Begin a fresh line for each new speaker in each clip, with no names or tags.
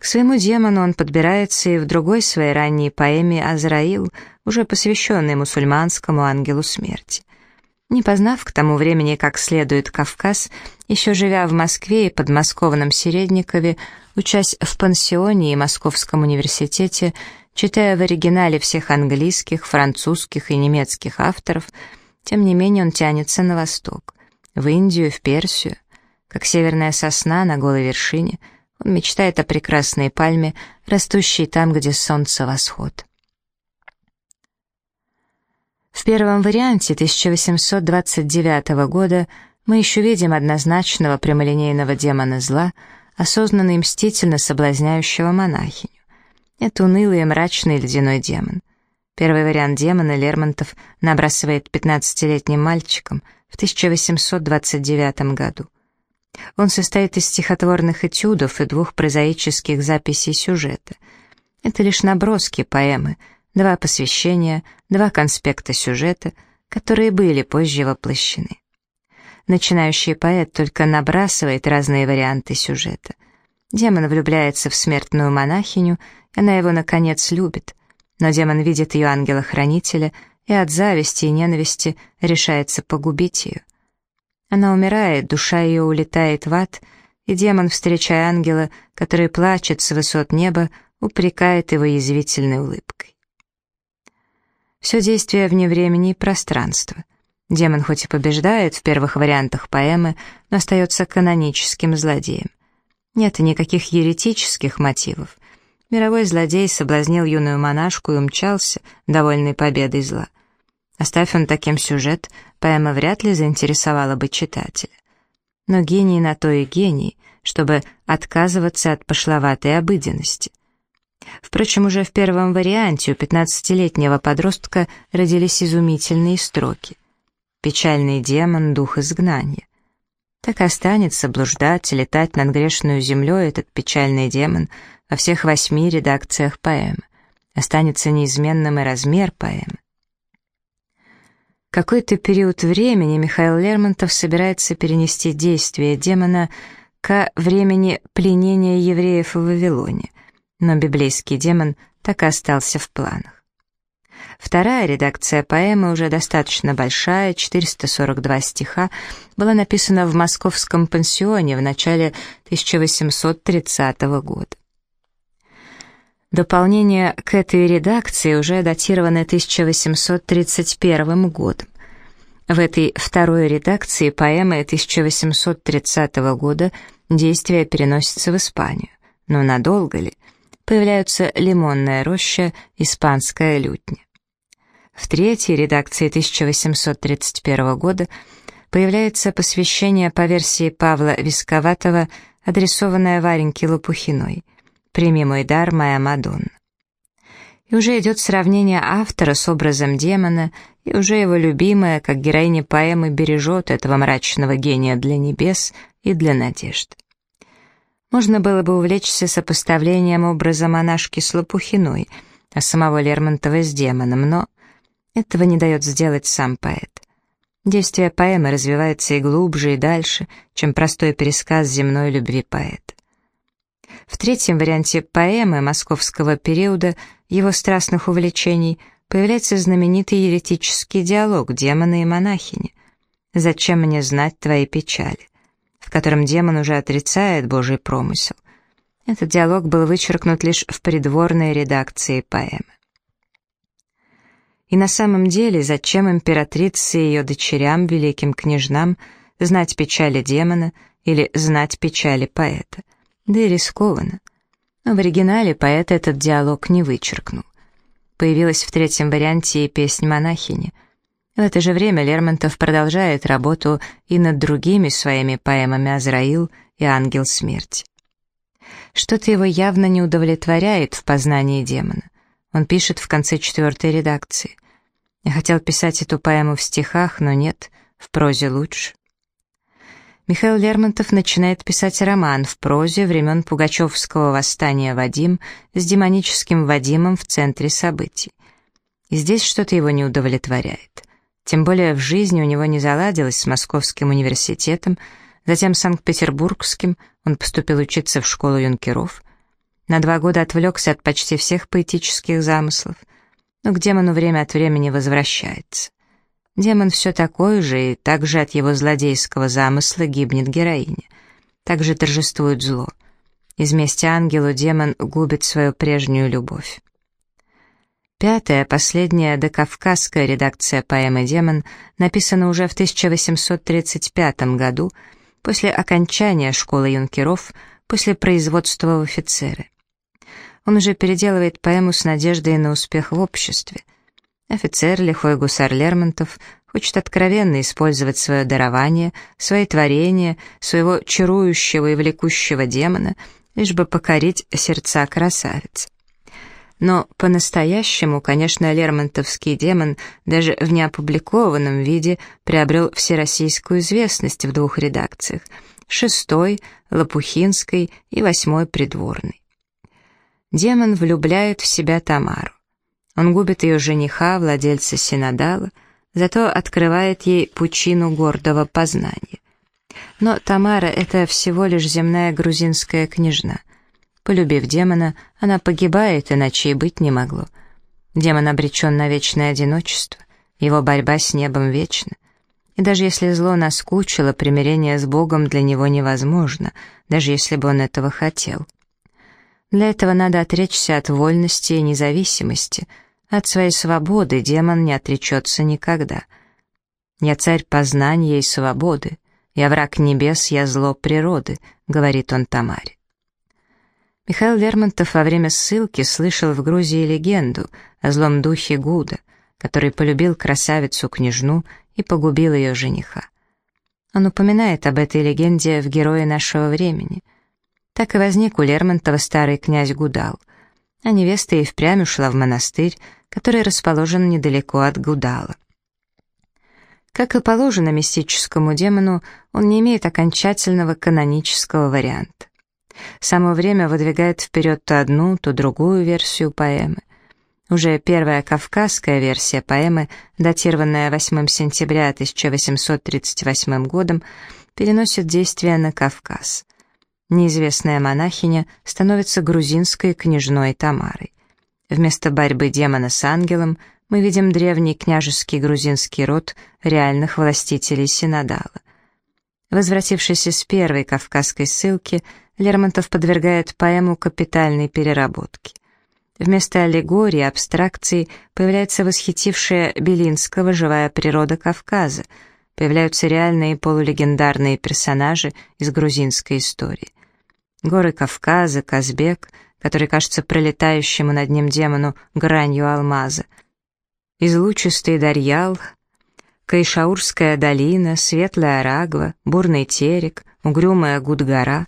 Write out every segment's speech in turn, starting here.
К своему демону он подбирается и в другой своей ранней поэме «Азраил», уже посвященной мусульманскому ангелу смерти. Не познав к тому времени как следует Кавказ, еще живя в Москве и подмосковном Середникове, учась в пансионе и Московском университете, читая в оригинале всех английских, французских и немецких авторов, тем не менее он тянется на восток, в Индию, в Персию. Как северная сосна на голой вершине, он мечтает о прекрасной пальме, растущей там, где солнце восход. В первом варианте 1829 года мы еще видим однозначного прямолинейного демона зла, осознанно и мстительно соблазняющего монахиню. Это унылый и мрачный ледяной демон. Первый вариант демона Лермонтов набрасывает 15-летним мальчиком в 1829 году. Он состоит из стихотворных этюдов и двух прозаических записей сюжета. Это лишь наброски поэмы — два посвящения, два конспекта сюжета, которые были позже воплощены. Начинающий поэт только набрасывает разные варианты сюжета. Демон влюбляется в смертную монахиню, и она его, наконец, любит, но демон видит ее ангела-хранителя и от зависти и ненависти решается погубить ее. Она умирает, душа ее улетает в ад, и демон, встречая ангела, который плачет с высот неба, упрекает его язвительной улыбкой. Все действие вне времени и пространства. Демон хоть и побеждает в первых вариантах поэмы, но остается каноническим злодеем. Нет никаких еретических мотивов. Мировой злодей соблазнил юную монашку и умчался, довольный победой зла. Оставь он таким сюжет, поэма вряд ли заинтересовала бы читателя. Но гений на то и гений, чтобы отказываться от пошловатой обыденности. Впрочем, уже в первом варианте у 15-летнего подростка родились изумительные строки. «Печальный демон, дух изгнания». Так останется блуждать, летать над грешную землей этот печальный демон во всех восьми редакциях поэмы. Останется неизменным и размер поэмы. Какой-то период времени Михаил Лермонтов собирается перенести действие демона ко времени пленения евреев в Вавилоне, но библейский демон так и остался в планах. Вторая редакция поэмы, уже достаточно большая, 442 стиха, была написана в московском пансионе в начале 1830 года. Дополнение к этой редакции уже датировано 1831 годом. В этой второй редакции поэмы 1830 года действие переносится в Испанию. Но надолго ли? появляются «Лимонная роща», «Испанская лютня». В третьей редакции 1831 года появляется посвящение по версии Павла Висковатого, адресованное Вареньке Лопухиной «Прими мой дар, моя Мадонна». И уже идет сравнение автора с образом демона, и уже его любимая, как героиня поэмы, бережет этого мрачного гения для небес и для надежд. Можно было бы увлечься сопоставлением образа монашки с Лопухиной, а самого Лермонтова с демоном, но этого не дает сделать сам поэт. Действие поэмы развивается и глубже, и дальше, чем простой пересказ земной любви поэта. В третьем варианте поэмы московского периода его страстных увлечений появляется знаменитый еретический диалог демона и монахини. «Зачем мне знать твои печали?» в котором демон уже отрицает Божий промысел. Этот диалог был вычеркнут лишь в придворной редакции поэмы. И на самом деле, зачем императрице и ее дочерям, великим княжнам, знать печали демона или знать печали поэта? Да и рискованно. Но в оригинале поэт этот диалог не вычеркнул. Появилась в третьем варианте и песнь монахини — в это же время Лермонтов продолжает работу и над другими своими поэмами «Азраил» и «Ангел смерти». Что-то его явно не удовлетворяет в познании демона. Он пишет в конце четвертой редакции. «Я хотел писать эту поэму в стихах, но нет, в прозе лучше». Михаил Лермонтов начинает писать роман в прозе времен Пугачевского восстания «Вадим» с демоническим Вадимом в центре событий. И здесь что-то его не удовлетворяет. Тем более в жизни у него не заладилось с Московским университетом, затем Санкт-Петербургским, он поступил учиться в школу юнкеров. На два года отвлекся от почти всех поэтических замыслов, но к демону время от времени возвращается. Демон все такой же, и также от его злодейского замысла гибнет героиня. Также торжествует зло. Из мести ангелу демон губит свою прежнюю любовь. Пятая, последняя докавказская редакция поэмы «Демон» написана уже в 1835 году, после окончания школы юнкеров, после производства в офицеры. Он уже переделывает поэму с надеждой на успех в обществе. Офицер, лихой гусар Лермонтов, хочет откровенно использовать свое дарование, свои творения, своего чарующего и влекущего демона, лишь бы покорить сердца красавиц. Но по-настоящему, конечно, Лермонтовский демон даже в неопубликованном виде приобрел всероссийскую известность в двух редакциях — шестой, Лопухинской и восьмой придворной. Демон влюбляет в себя Тамару. Он губит ее жениха, владельца Синодала, зато открывает ей пучину гордого познания. Но Тамара — это всего лишь земная грузинская княжна. Полюбив демона, она погибает, иначе и быть не могло. Демон обречен на вечное одиночество, его борьба с небом вечна. И даже если зло наскучило, примирение с Богом для него невозможно, даже если бы он этого хотел. Для этого надо отречься от вольности и независимости. От своей свободы демон не отречется никогда. «Я царь познания и свободы, я враг небес, я зло природы», — говорит он Тамаре. Михаил Лермонтов во время ссылки слышал в Грузии легенду о злом духе Гуда, который полюбил красавицу-княжну и погубил ее жениха. Он упоминает об этой легенде в «Герое нашего времени», так и возник у Лермонтова старый князь Гудал, а невеста и впрямь ушла в монастырь, который расположен недалеко от Гудала. Как и положено мистическому демону, он не имеет окончательного канонического варианта. Само время выдвигает вперед то одну, то другую версию поэмы. Уже первая кавказская версия поэмы, датированная 8 сентября 1838 годом, переносит действие на Кавказ неизвестная монахиня становится грузинской княжной Тамарой. Вместо борьбы демона с ангелом мы видим древний княжеский грузинский род реальных властителей Синодала. Возвратившись из первой кавказской ссылки, Лермонтов подвергает поэму капитальной переработке. Вместо аллегории, абстракций появляется восхитившая Белинского живая природа Кавказа, появляются реальные полулегендарные персонажи из грузинской истории. Горы Кавказа, Казбек, который кажется пролетающему над ним демону гранью алмаза. Излучистый Дарьял, Кайшаурская долина, Светлая Рагва, Бурный Терек, Угрюмая Гудгора.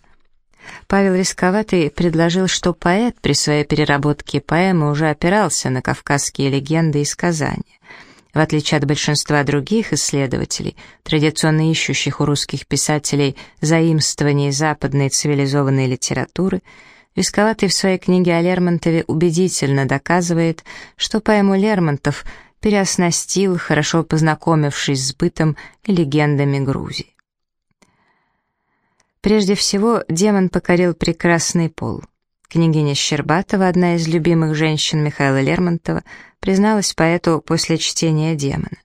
Павел Рисковатый предложил, что поэт при своей переработке поэмы уже опирался на кавказские легенды и сказания. В отличие от большинства других исследователей, традиционно ищущих у русских писателей заимствований западной цивилизованной литературы, Висковатый в своей книге о Лермонтове убедительно доказывает, что поэму Лермонтов переоснастил, хорошо познакомившись с бытом и легендами Грузии. Прежде всего, демон покорил прекрасный пол. Княгиня Щербатова, одна из любимых женщин Михаила Лермонтова, призналась поэту после чтения «Демона».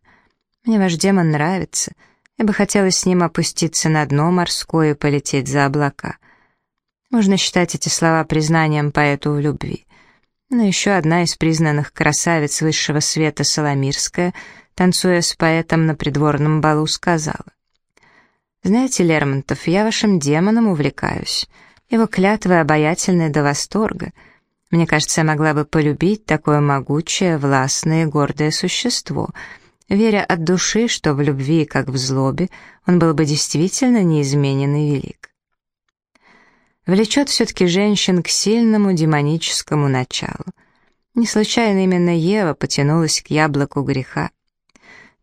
«Мне ваш демон нравится. Я бы хотела с ним опуститься на дно морское и полететь за облака». Можно считать эти слова признанием поэту в любви. Но еще одна из признанных красавиц высшего света Соломирская, танцуя с поэтом на придворном балу, сказала. «Знаете, Лермонтов, я вашим демоном увлекаюсь. Его клятвы обаятельны до восторга. Мне кажется, я могла бы полюбить такое могучее, властное и гордое существо, веря от души, что в любви, как в злобе, он был бы действительно неизменен и велик. Влечет все-таки женщин к сильному демоническому началу. Не случайно именно Ева потянулась к яблоку греха.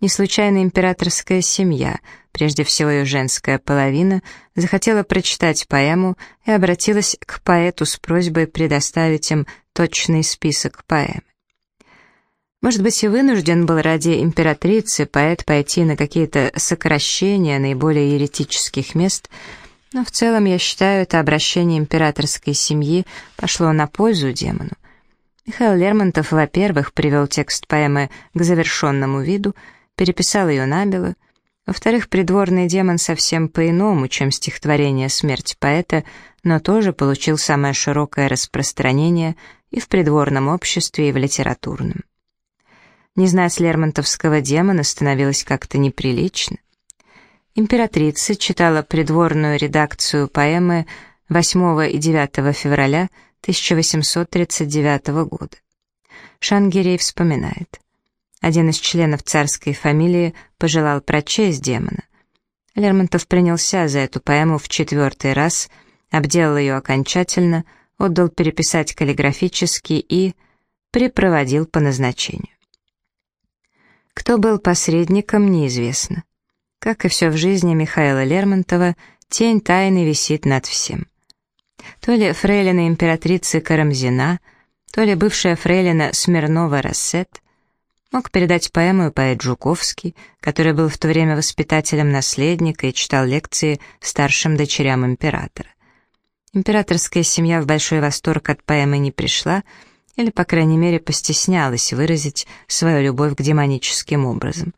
Не случайно императорская семья, прежде всего ее женская половина, захотела прочитать поэму и обратилась к поэту с просьбой предоставить им точный список поэм. Может быть, и вынужден был ради императрицы поэт пойти на какие-то сокращения наиболее еретических мест, Но в целом, я считаю, это обращение императорской семьи пошло на пользу демону. Михаил Лермонтов, во-первых, привел текст поэмы к завершенному виду, переписал ее набело, во-вторых, придворный демон совсем по-иному, чем стихотворение «Смерть поэта», но тоже получил самое широкое распространение и в придворном обществе, и в литературном. Не знать лермонтовского демона становилось как-то неприлично. Императрица читала придворную редакцию поэмы 8 и 9 февраля 1839 года. Шангирей вспоминает. Один из членов царской фамилии пожелал прочесть демона. Лермонтов принялся за эту поэму в четвертый раз, обделал ее окончательно, отдал переписать каллиграфически и припроводил по назначению. Кто был посредником, неизвестно. Как и все в жизни Михаила Лермонтова, тень тайны висит над всем. То ли фрейлина императрицы Карамзина, то ли бывшая фрейлина Смирнова-Рассет мог передать поэму поэт Жуковский, который был в то время воспитателем наследника и читал лекции старшим дочерям императора. Императорская семья в большой восторг от поэмы не пришла, или, по крайней мере, постеснялась выразить свою любовь к демоническим образом.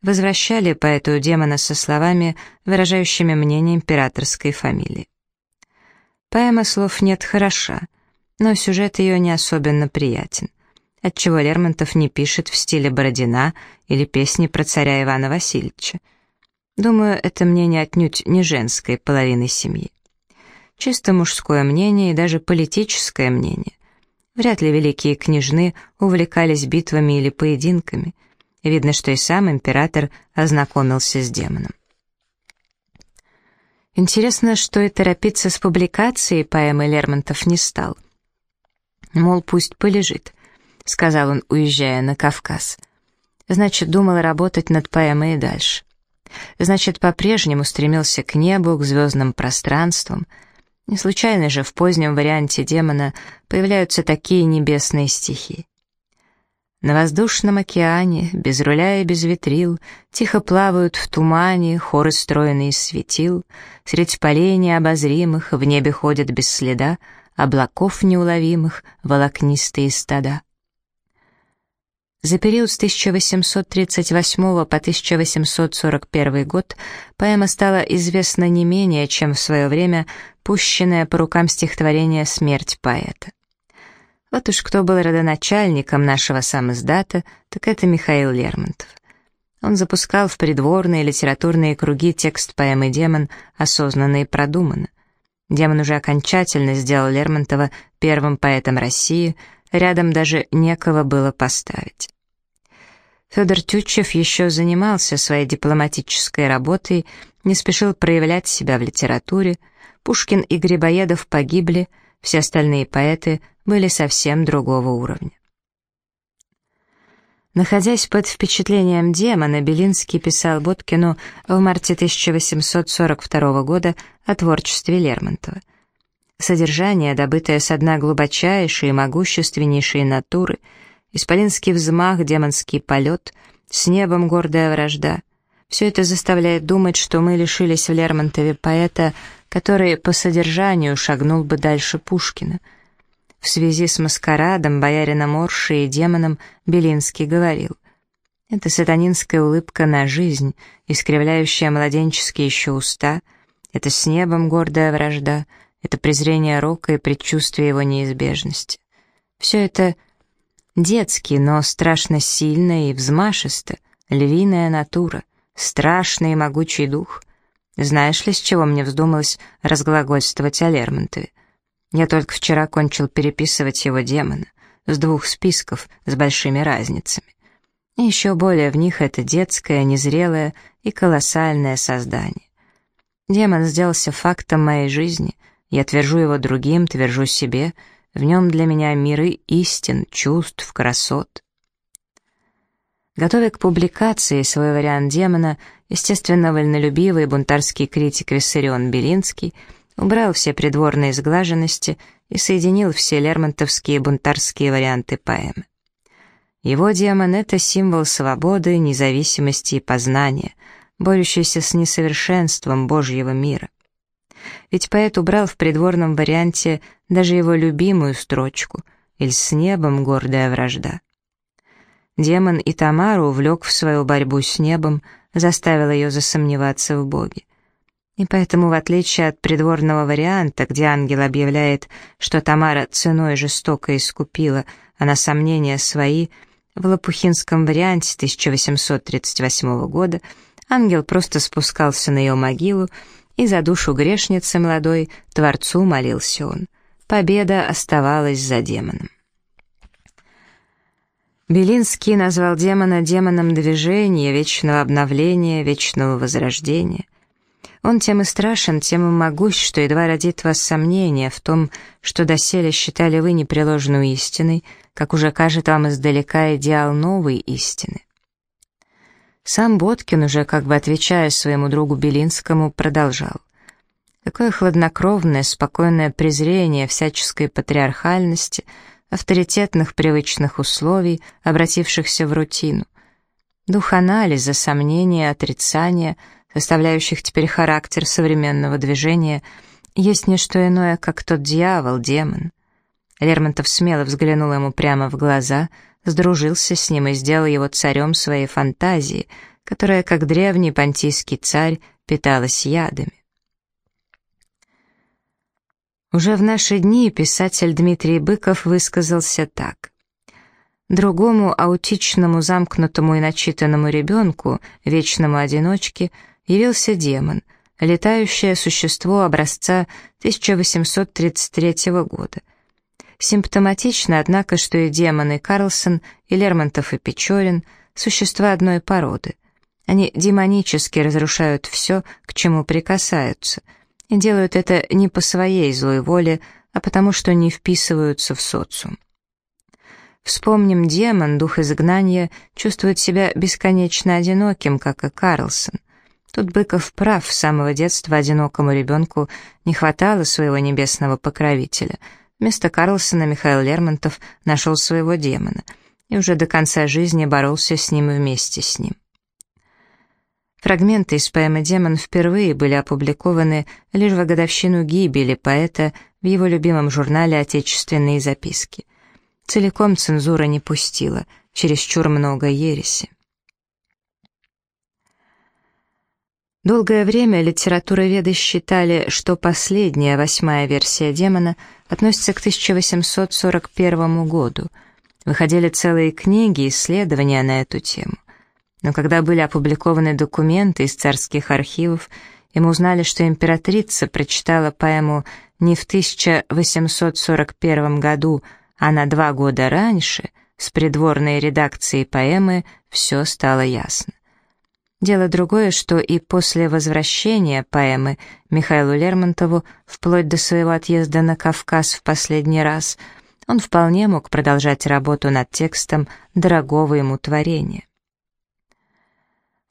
Возвращали поэту демона со словами, выражающими мнение императорской фамилии. Поэма слов нет хороша, но сюжет ее не особенно приятен отчего Лермонтов не пишет в стиле Бородина или песни про царя Ивана Васильевича. Думаю, это мнение отнюдь не женской половины семьи. Чисто мужское мнение и даже политическое мнение. Вряд ли великие княжны увлекались битвами или поединками. Видно, что и сам император ознакомился с демоном. Интересно, что и торопиться с публикацией поэмы Лермонтов не стал. Мол, пусть полежит. — сказал он, уезжая на Кавказ. Значит, думал работать над поэмой и дальше. Значит, по-прежнему стремился к небу, к звездным пространствам. Не случайно же в позднем варианте демона появляются такие небесные стихи. На воздушном океане, без руля и без ветрил, Тихо плавают в тумане хоры стройные светил, Средь полей необозримых в небе ходят без следа Облаков неуловимых волокнистые стада. За период с 1838 по 1841 год поэма стала известна не менее, чем в свое время пущенная по рукам стихотворение «Смерть поэта». Вот уж кто был родоначальником нашего самоиздата, так это Михаил Лермонтов. Он запускал в придворные литературные круги текст поэмы «Демон» осознанно и продуманно. Демон уже окончательно сделал Лермонтова первым поэтом России, рядом даже некого было поставить. Федор Тютчев еще занимался своей дипломатической работой, не спешил проявлять себя в литературе, Пушкин и Грибоедов погибли, все остальные поэты были совсем другого уровня. Находясь под впечатлением демона, Белинский писал Боткину в марте 1842 года о творчестве Лермонтова. Содержание, добытое со дна глубочайшей и могущественнейшей натуры — Исполинский взмах, демонский полет, с небом гордая вражда. Все это заставляет думать, что мы лишились в Лермонтове поэта, который по содержанию шагнул бы дальше Пушкина. В связи с маскарадом, боярином Орши и демоном Белинский говорил, «Это сатанинская улыбка на жизнь, искривляющая младенческие еще уста, это с небом гордая вражда, это презрение рока и предчувствие его неизбежности. Все это Детский, но страшно сильная и взмашисто, львиная натура, страшный и могучий дух. Знаешь ли, с чего мне вздумалось разглагольствовать о Лермонтове? Я только вчера кончил переписывать его демона, с двух списков, с большими разницами. И еще более в них это детское, незрелое и колоссальное создание. Демон сделался фактом моей жизни, я твержу его другим, твержу себе — в нем для меня миры истин, чувств, красот. Готовя к публикации свой вариант демона, естественно, вольнолюбивый бунтарский критик Виссарион Белинский убрал все придворные сглаженности и соединил все лермонтовские бунтарские варианты поэмы. Его демон — это символ свободы, независимости и познания, борющийся с несовершенством Божьего мира. Ведь поэт убрал в придворном варианте даже его любимую строчку «Иль с небом гордая вражда». Демон и Тамару увлек в свою борьбу с небом, заставил ее засомневаться в Боге. И поэтому, в отличие от придворного варианта, где ангел объявляет, что Тамара ценой жестоко искупила, а на сомнения свои, в лопухинском варианте 1838 года ангел просто спускался на ее могилу, и за душу грешницы молодой Творцу молился он. Победа оставалась за демоном. Белинский назвал демона демоном движения, вечного обновления, вечного возрождения. Он тем и страшен, тем и могущ, что едва родит вас сомнение в том, что доселе считали вы непреложную истиной, как уже кажет вам издалека идеал новой истины. Сам Боткин, уже как бы отвечая своему другу Белинскому, продолжал. Какое хладнокровное, спокойное презрение всяческой патриархальности, авторитетных привычных условий, обратившихся в рутину. Дух анализа, сомнения, отрицания — составляющих теперь характер современного движения, есть не что иное, как тот дьявол, демон. Лермонтов смело взглянул ему прямо в глаза, сдружился с ним и сделал его царем своей фантазии, которая, как древний понтийский царь, питалась ядами. Уже в наши дни писатель Дмитрий Быков высказался так. Другому аутичному, замкнутому и начитанному ребенку, вечному одиночке — явился демон, летающее существо образца 1833 года. Симптоматично, однако, что и демон, и Карлсон, и Лермонтов, и Печорин — существа одной породы. Они демонически разрушают все, к чему прикасаются, и делают это не по своей злой воле, а потому что не вписываются в социум. Вспомним, демон, дух изгнания, чувствует себя бесконечно одиноким, как и Карлсон. Тут Быков прав, с самого детства одинокому ребенку не хватало своего небесного покровителя. Вместо Карлсона Михаил Лермонтов нашел своего демона и уже до конца жизни боролся с ним и вместе с ним. Фрагменты из поэмы «Демон» впервые были опубликованы лишь в годовщину гибели поэта в его любимом журнале «Отечественные записки». Целиком цензура не пустила, чересчур много ереси. Долгое время литературоведы считали, что последняя, восьмая версия «Демона» относится к 1841 году. Выходили целые книги, исследования на эту тему. Но когда были опубликованы документы из царских архивов, и мы узнали, что императрица прочитала поэму не в 1841 году, а на два года раньше, с придворной редакцией поэмы, все стало ясно. Дело другое, что и после возвращения поэмы Михаилу Лермонтову, вплоть до своего отъезда на Кавказ в последний раз, он вполне мог продолжать работу над текстом дорогого ему творения.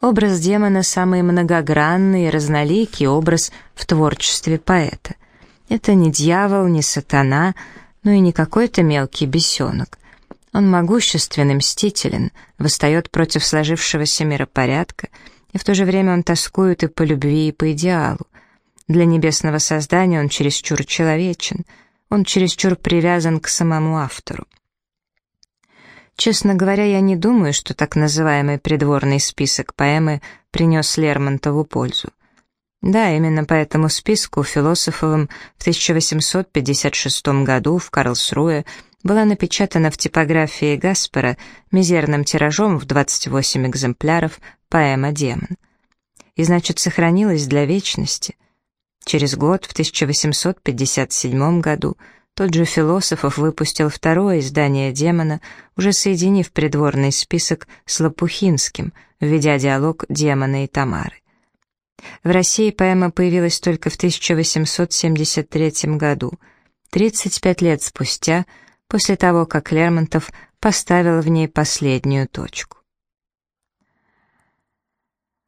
Образ демона — самый многогранный и разноликий образ в творчестве поэта. Это не дьявол, не сатана, но и не какой-то мелкий бесенок. Он могущественный, мстителен, восстает против сложившегося миропорядка, и в то же время он тоскует и по любви, и по идеалу. Для небесного создания он чересчур человечен, он чересчур привязан к самому автору. Честно говоря, я не думаю, что так называемый придворный список поэмы принес Лермонтову пользу. Да, именно по этому списку философовым в 1856 году в Карлсруэ была напечатана в типографии Гаспера мизерным тиражом в 28 экземпляров поэма «Демон». И значит, сохранилась для вечности. Через год, в 1857 году, тот же Философов выпустил второе издание «Демона», уже соединив придворный список с Лопухинским, введя диалог демона и Тамары. В России поэма появилась только в 1873 году. 35 лет спустя — после того, как Лермонтов поставил в ней последнюю точку.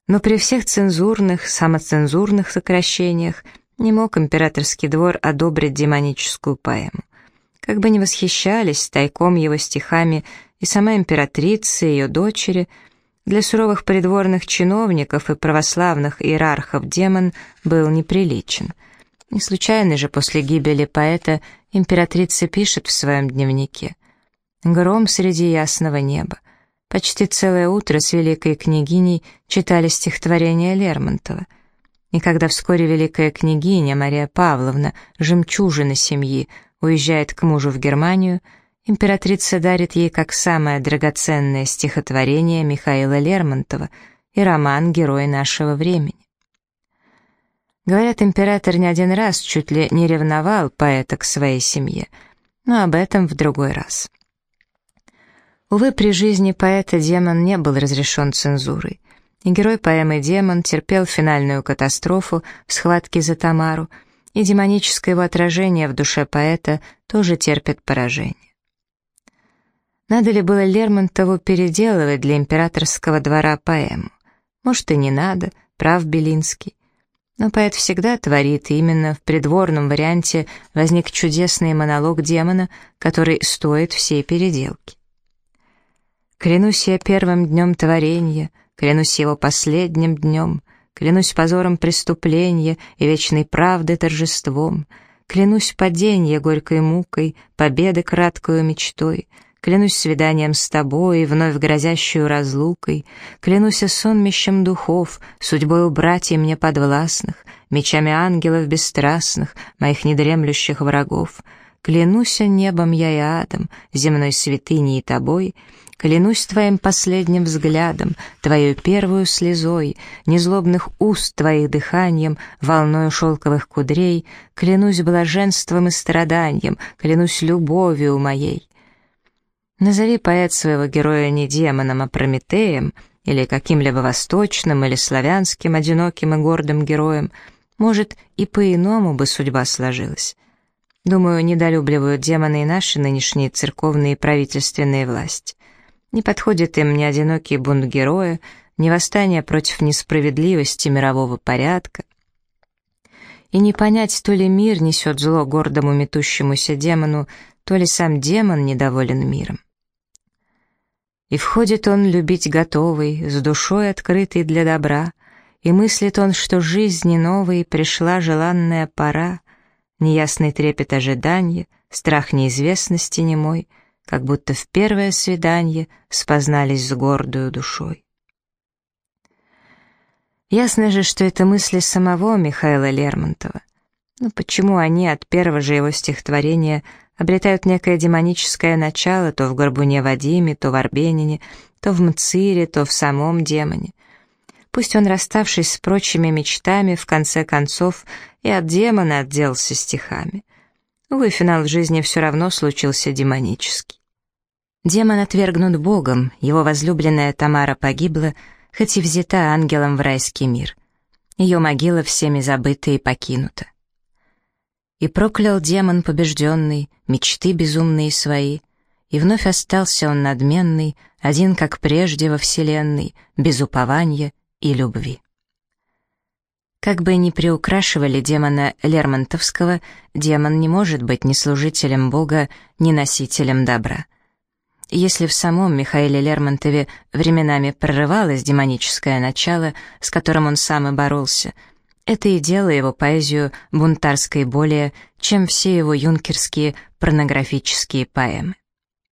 Но при всех цензурных, самоцензурных сокращениях не мог императорский двор одобрить демоническую поэму. Как бы ни восхищались тайком его стихами и сама императрица и ее дочери, для суровых придворных чиновников и православных иерархов демон был неприличен. Не случайно же после гибели поэта императрица пишет в своем дневнике «Гром среди ясного неба». Почти целое утро с великой княгиней читали стихотворение Лермонтова. И когда вскоре великая княгиня Мария Павловна, жемчужина семьи, уезжает к мужу в Германию, императрица дарит ей как самое драгоценное стихотворение Михаила Лермонтова и роман «Герой нашего времени». Говорят, император не один раз чуть ли не ревновал поэта к своей семье, но об этом в другой раз. Увы, при жизни поэта демон не был разрешен цензурой, и герой поэмы «Демон» терпел финальную катастрофу в схватке за Тамару, и демоническое его отражение в душе поэта тоже терпит поражение. Надо ли было Лермонтову переделывать для императорского двора поэму? Может, и не надо, прав Белинский. Но поэт всегда творит, и именно в придворном варианте возник чудесный монолог демона, который стоит всей переделки. «Клянусь я первым днем творения, клянусь его последним днем, клянусь позором преступления и вечной правды торжеством, клянусь паденье горькой мукой, победы краткою мечтой, Клянусь свиданием с тобой, вновь грозящую разлукой, Клянусь сонмищем духов, судьбою братьев мне подвластных, Мечами ангелов бесстрастных, моих недремлющих врагов. Клянусь небом я и адом, земной святыней и тобой, Клянусь твоим последним взглядом, твоей первую слезой, Незлобных уст твоих дыханием, волною шелковых кудрей, Клянусь блаженством и страданием, клянусь любовью моей. Назови поэт своего героя не демоном, а Прометеем, или каким-либо восточным или славянским одиноким и гордым героем, может, и по-иному бы судьба сложилась. Думаю, недолюбливают демоны и наши нынешние церковные и правительственные власти. Не подходит им ни одинокий бунт героя, ни восстание против несправедливости мирового порядка. И не понять, то ли мир несет зло гордому метущемуся демону, то ли сам демон недоволен миром. И входит он любить готовый, с душой открытой для добра, и мыслит он, что жизни новой пришла желанная пора, неясный трепет ожидания, страх неизвестности немой, как будто в первое свидание спознались с гордою душой. Ясно же, что это мысли самого Михаила Лермонтова. Но почему они от первого же его стихотворения обретают некое демоническое начало то в Горбуне Вадиме, то в Арбенине, то в Мцире, то в самом демоне. Пусть он, расставшись с прочими мечтами, в конце концов и от демона отделался стихами. Увы, финал жизни все равно случился демонический. Демон отвергнут Богом, его возлюбленная Тамара погибла, хоть и взята ангелом в райский мир. Ее могила всеми забыта и покинута. И проклял демон побежденный мечты безумные свои, и вновь остался он надменный, один, как прежде во вселенной, без упования и любви. Как бы ни приукрашивали демона Лермонтовского, демон не может быть ни служителем Бога, ни носителем добра. Если в самом Михаиле Лермонтове временами прорывалось демоническое начало, с которым он сам и боролся — это и делало его поэзию бунтарской более, чем все его юнкерские порнографические поэмы.